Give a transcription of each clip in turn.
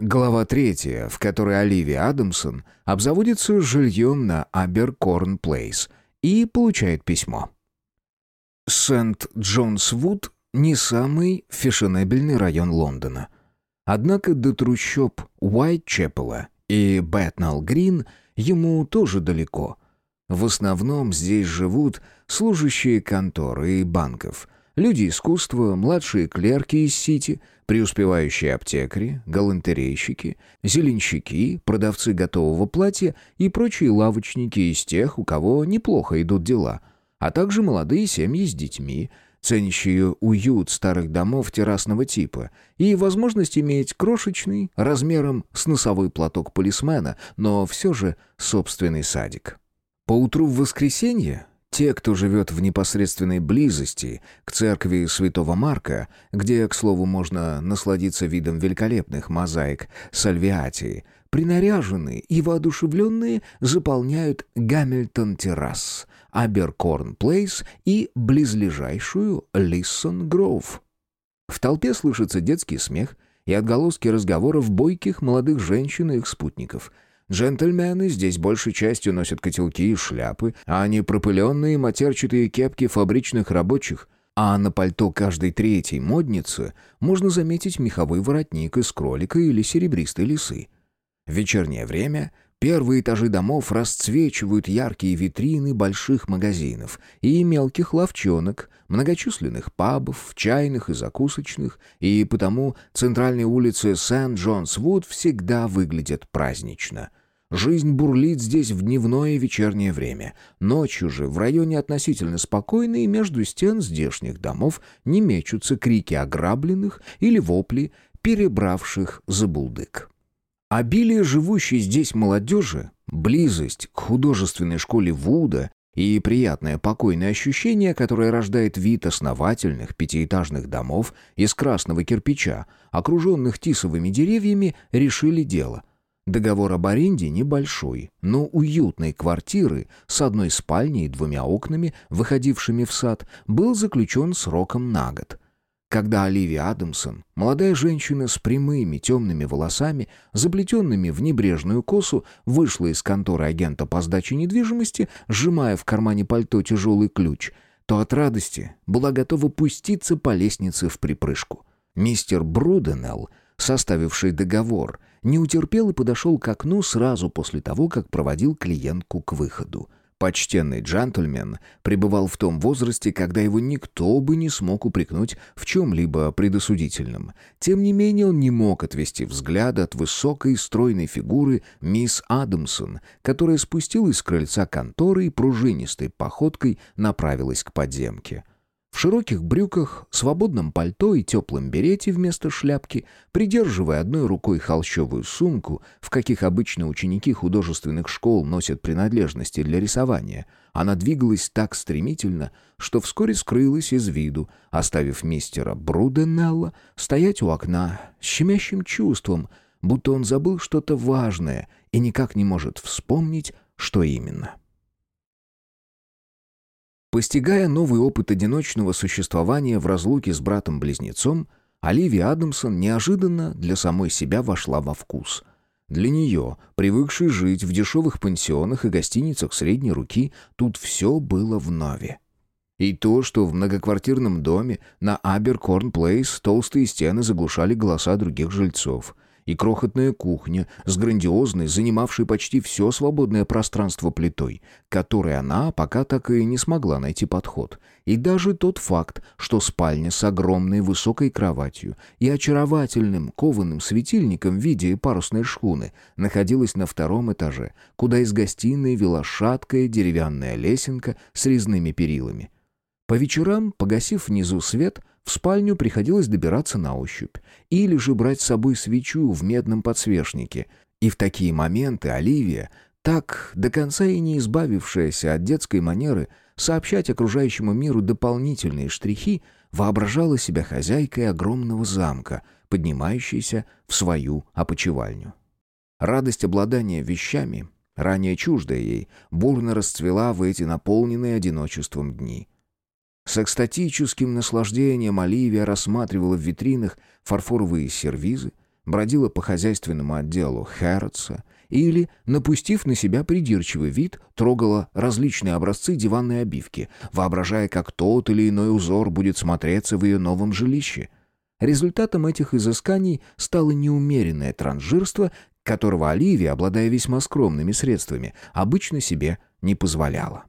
Глава третья, в которой Оливия Адамсон обзаводится жильем на Аберкорн Плейс и получает письмо. Сент-Джонс-Вуд не самый фешенебельный район Лондона. Однако до трущоб Уайтчепела и Бэтнелл-Грин ему тоже далеко. В основном здесь живут служащие конторы и банков – Люди искусства, младшие клерки из Сити, преуспевающие аптекари, галантерейщики, зеленщики, продавцы готового платья и прочие лавочники из тех, у кого неплохо идут дела, а также молодые семьи с детьми, ценящие уют старых домов террасного типа и возможность иметь крошечный, размером с носовой платок полисмена, но все же собственный садик. Поутру в воскресенье те, кто живет в непосредственной близости к церкви святого Марка, где, к слову, можно насладиться видом великолепных мозаик Сальвиатии, принаряженные и воодушевленные заполняют Гамильтон-террас, Аберкорн-плейс и близлежащую Лиссон-гроув. В толпе слышится детский смех и отголоски разговоров бойких молодых женщин и их спутников – Джентльмены здесь большей частью носят котелки и шляпы, а не пропыленные матерчатые кепки фабричных рабочих. А на пальто каждой третьей модницы можно заметить меховой воротник из кролика или серебристой лисы. В вечернее время первые этажи домов расцвечивают яркие витрины больших магазинов и мелких лавчонок, многочисленных пабов, чайных и закусочных, и потому центральные улицы Сент-Джонс-Вуд всегда выглядят празднично – Жизнь бурлит здесь в дневное и вечернее время. Ночью же в районе относительно спокойно и между стен здешних домов не мечутся крики ограбленных или вопли, перебравших за булдык. Обилие живущей здесь молодежи, близость к художественной школе Вуда и приятное покойное ощущение, которое рождает вид основательных пятиэтажных домов из красного кирпича, окруженных тисовыми деревьями, решили дело – Договор об аренде небольшой, но уютной квартиры с одной спальней и двумя окнами, выходившими в сад, был заключен сроком на год. Когда Оливия Адамсон, молодая женщина с прямыми темными волосами, заплетенными в небрежную косу, вышла из конторы агента по сдаче недвижимости, сжимая в кармане пальто тяжелый ключ, то от радости была готова пуститься по лестнице в припрыжку. Мистер Бруденелл, составивший договор, не утерпел и подошел к окну сразу после того, как проводил клиентку к выходу. Почтенный джентльмен пребывал в том возрасте, когда его никто бы не смог упрекнуть в чем-либо предосудительном. Тем не менее он не мог отвести взгляда от высокой стройной фигуры мисс Адамсон, которая спустилась с крыльца конторы и пружинистой походкой направилась к подземке. В широких брюках, свободном пальто и теплом берете вместо шляпки, придерживая одной рукой холщовую сумку, в каких обычно ученики художественных школ носят принадлежности для рисования, она двигалась так стремительно, что вскоре скрылась из виду, оставив мистера Бруденелла стоять у окна с щемящим чувством, будто он забыл что-то важное и никак не может вспомнить, что именно. Постигая новый опыт одиночного существования в разлуке с братом-близнецом, Оливия Адамсон неожиданно для самой себя вошла во вкус. Для нее, привыкшей жить в дешевых пансионах и гостиницах средней руки, тут все было вновь. И то, что в многоквартирном доме на Аберкорн-Плейс толстые стены заглушали голоса других жильцов – и крохотная кухня с грандиозной, занимавшей почти все свободное пространство плитой, которой она пока так и не смогла найти подход. И даже тот факт, что спальня с огромной высокой кроватью и очаровательным кованым светильником в виде парусной шхуны находилась на втором этаже, куда из гостиной вела шаткая деревянная лесенка с резными перилами. По вечерам, погасив внизу свет, в спальню приходилось добираться на ощупь, или же брать с собой свечу в медном подсвечнике. И в такие моменты Оливия, так до конца и не избавившаяся от детской манеры сообщать окружающему миру дополнительные штрихи, воображала себя хозяйкой огромного замка, поднимающейся в свою опочивальню. Радость обладания вещами, ранее чуждая ей, бурно расцвела в эти наполненные одиночеством дни. С экстатическим наслаждением Оливия рассматривала в витринах фарфоровые сервизы, бродила по хозяйственному отделу Хэрротса или, напустив на себя придирчивый вид, трогала различные образцы диванной обивки, воображая, как тот или иной узор будет смотреться в ее новом жилище. Результатом этих изысканий стало неумеренное транжирство, которого Оливия, обладая весьма скромными средствами, обычно себе не позволяла.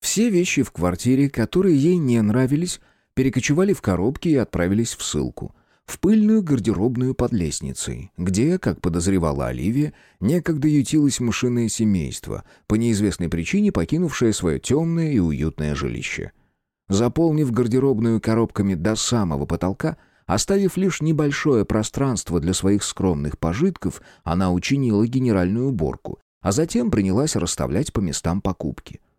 Все вещи в квартире, которые ей не нравились, перекочевали в коробки и отправились в ссылку – в пыльную гардеробную под лестницей, где, как подозревала Оливия, некогда ютилось мышиное семейство, по неизвестной причине покинувшее свое темное и уютное жилище. Заполнив гардеробную коробками до самого потолка, оставив лишь небольшое пространство для своих скромных пожитков, она учинила генеральную уборку, а затем принялась расставлять по местам покупки –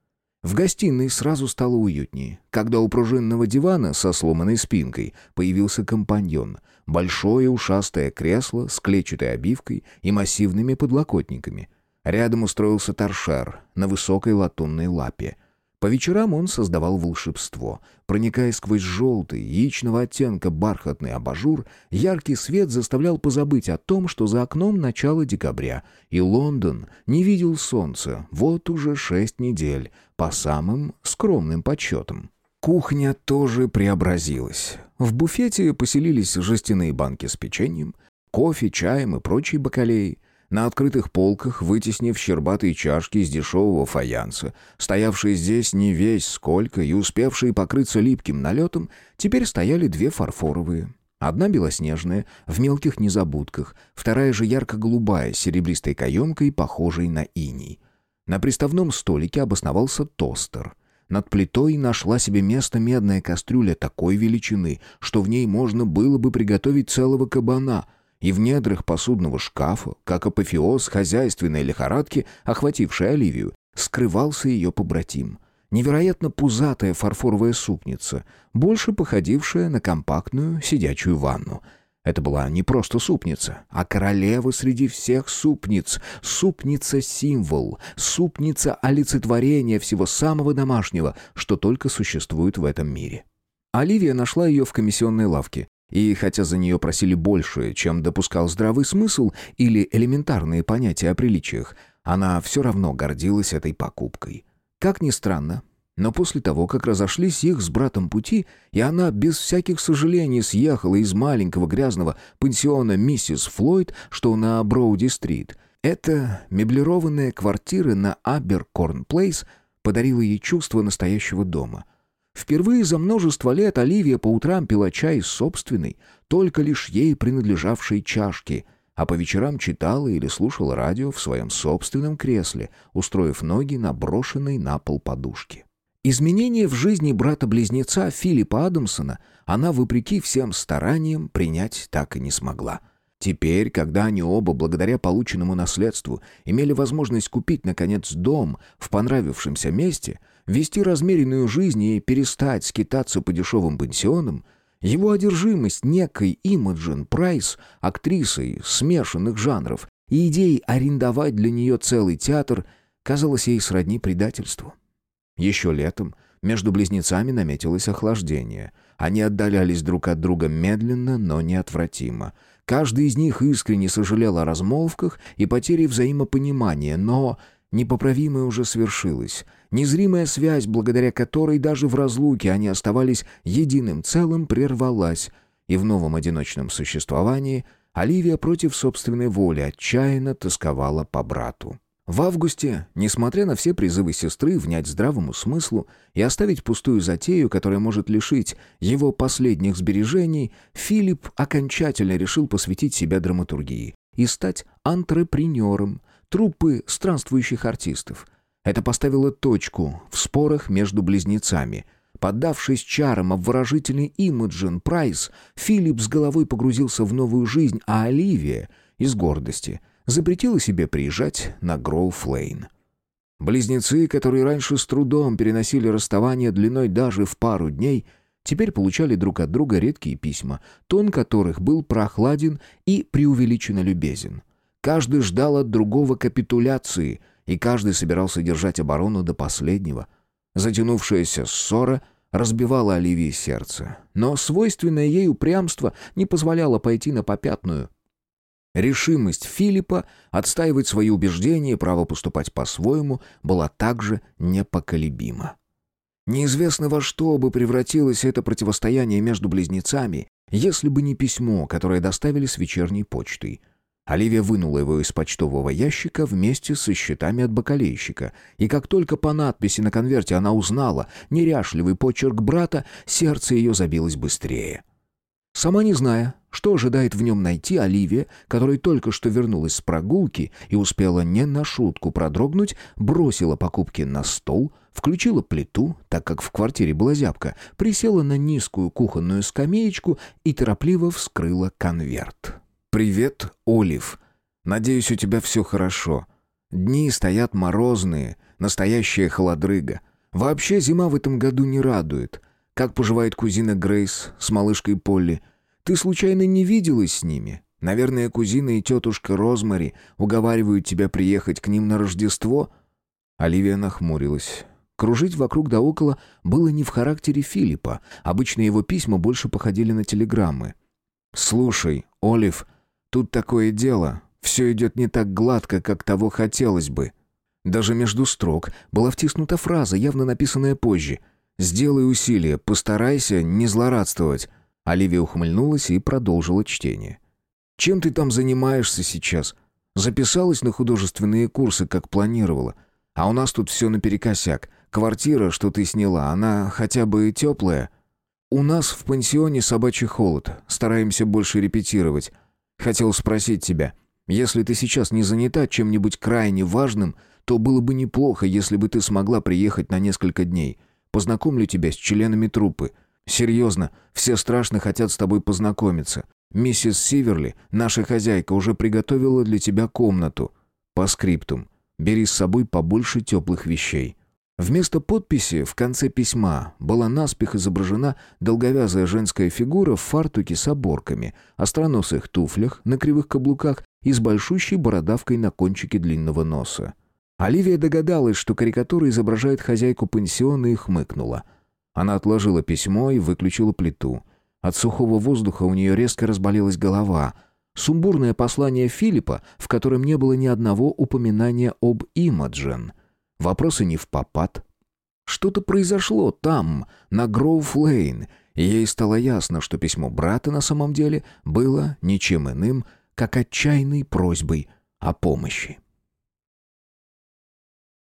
в гостиной сразу стало уютнее, когда у пружинного дивана со сломанной спинкой появился компаньон. Большое ушастое кресло с клетчатой обивкой и массивными подлокотниками. Рядом устроился торшер на высокой латунной лапе. По вечерам он создавал волшебство. Проникая сквозь желтый, яичного оттенка бархатный абажур, яркий свет заставлял позабыть о том, что за окном начало декабря, и Лондон не видел солнца вот уже шесть недель, по самым скромным подсчетам. Кухня тоже преобразилась. В буфете поселились жестяные банки с печеньем, кофе, чаем и прочие бакалеи — на открытых полках, вытеснив щербатые чашки из дешевого фаянса, стоявшие здесь не весь сколько и успевшие покрыться липким налетом, теперь стояли две фарфоровые. Одна белоснежная, в мелких незабудках, вторая же ярко-голубая, с серебристой каемкой, похожей на иней. На приставном столике обосновался тостер. Над плитой нашла себе место медная кастрюля такой величины, что в ней можно было бы приготовить целого кабана — и в недрах посудного шкафа, как апофеоз хозяйственной лихорадки, охватившей Оливию, скрывался ее побратим. Невероятно пузатая фарфоровая супница, больше походившая на компактную сидячую ванну. Это была не просто супница, а королева среди всех супниц, супница-символ, супница олицетворения всего самого домашнего, что только существует в этом мире. Оливия нашла ее в комиссионной лавке, и хотя за нее просили больше, чем допускал здравый смысл или элементарные понятия о приличиях, она все равно гордилась этой покупкой. Как ни странно, но после того, как разошлись их с братом пути, и она без всяких сожалений съехала из маленького грязного пансиона миссис Флойд, что на Броуди-стрит, эта меблированная квартира на Аберкорн-Плейс подарила ей чувство настоящего дома — Впервые за множество лет Оливия по утрам пила чай из собственной, только лишь ей принадлежавшей чашки, а по вечерам читала или слушала радио в своем собственном кресле, устроив ноги на брошенной на пол подушке. Изменения в жизни брата-близнеца Филиппа Адамсона она, вопреки всем стараниям, принять так и не смогла. Теперь, когда они оба, благодаря полученному наследству, имели возможность купить, наконец, дом в понравившемся месте – вести размеренную жизнь и перестать скитаться по дешевым пансионам, его одержимость некой Имаджин Прайс, актрисой смешанных жанров, и идеей арендовать для нее целый театр, казалось ей сродни предательству. Еще летом между близнецами наметилось охлаждение. Они отдалялись друг от друга медленно, но неотвратимо. Каждый из них искренне сожалел о размолвках и потере взаимопонимания, но непоправимое уже свершилось — Незримая связь, благодаря которой даже в разлуке они оставались единым целым, прервалась, и в новом одиночном существовании Оливия против собственной воли отчаянно тосковала по брату. В августе, несмотря на все призывы сестры внять здравому смыслу и оставить пустую затею, которая может лишить его последних сбережений, Филипп окончательно решил посвятить себя драматургии и стать антрепренером труппы странствующих артистов – это поставило точку в спорах между близнецами. Поддавшись чарам обворожительной Имаджин Прайс, Филипп с головой погрузился в новую жизнь, а Оливия, из гордости, запретила себе приезжать на Гроув-Лейн. Близнецы, которые раньше с трудом переносили расставание длиной даже в пару дней, теперь получали друг от друга редкие письма, тон которых был прохладен и преувеличенно любезен. Каждый ждал от другого капитуляции — и каждый собирался держать оборону до последнего. Затянувшаяся ссора разбивала Оливии сердце, но свойственное ей упрямство не позволяло пойти на попятную. Решимость Филиппа отстаивать свои убеждения и право поступать по-своему была также непоколебима. Неизвестно во что бы превратилось это противостояние между близнецами, если бы не письмо, которое доставили с вечерней почтой. Оливия вынула его из почтового ящика вместе со счетами от бакалейщика, и как только по надписи на конверте она узнала неряшливый почерк брата, сердце ее забилось быстрее. Сама не зная, что ожидает в нем найти Оливия, которая только что вернулась с прогулки и успела не на шутку продрогнуть, бросила покупки на стол, включила плиту, так как в квартире была зябка, присела на низкую кухонную скамеечку и торопливо вскрыла конверт. «Привет, Олив. Надеюсь, у тебя все хорошо. Дни стоят морозные, настоящая холодрыга. Вообще зима в этом году не радует. Как поживает кузина Грейс с малышкой Полли? Ты случайно не виделась с ними? Наверное, кузина и тетушка Розмари уговаривают тебя приехать к ним на Рождество?» Оливия нахмурилась. Кружить вокруг да около было не в характере Филиппа. Обычно его письма больше походили на телеграммы. «Слушай, Олив, Тут такое дело. Все идет не так гладко, как того хотелось бы. Даже между строк была втиснута фраза, явно написанная позже. «Сделай усилие, постарайся не злорадствовать». Оливия ухмыльнулась и продолжила чтение. «Чем ты там занимаешься сейчас? Записалась на художественные курсы, как планировала. А у нас тут все наперекосяк. Квартира, что ты сняла, она хотя бы теплая?» «У нас в пансионе собачий холод. Стараемся больше репетировать. Хотел спросить тебя, если ты сейчас не занята чем-нибудь крайне важным, то было бы неплохо, если бы ты смогла приехать на несколько дней. Познакомлю тебя с членами труппы. Серьезно, все страшно хотят с тобой познакомиться. Миссис Сиверли, наша хозяйка, уже приготовила для тебя комнату. По скриптум. Бери с собой побольше теплых вещей. Вместо подписи в конце письма была наспех изображена долговязая женская фигура в фартуке с оборками, остроносых туфлях на кривых каблуках и с большущей бородавкой на кончике длинного носа. Оливия догадалась, что карикатура изображает хозяйку пансиона и хмыкнула. Она отложила письмо и выключила плиту. От сухого воздуха у нее резко разболелась голова. Сумбурное послание Филиппа, в котором не было ни одного упоминания об Имаджен — Вопросы не в попад. Что-то произошло там, на Гроув-Лейн, и ей стало ясно, что письмо брата на самом деле было ничем иным, как отчаянной просьбой о помощи.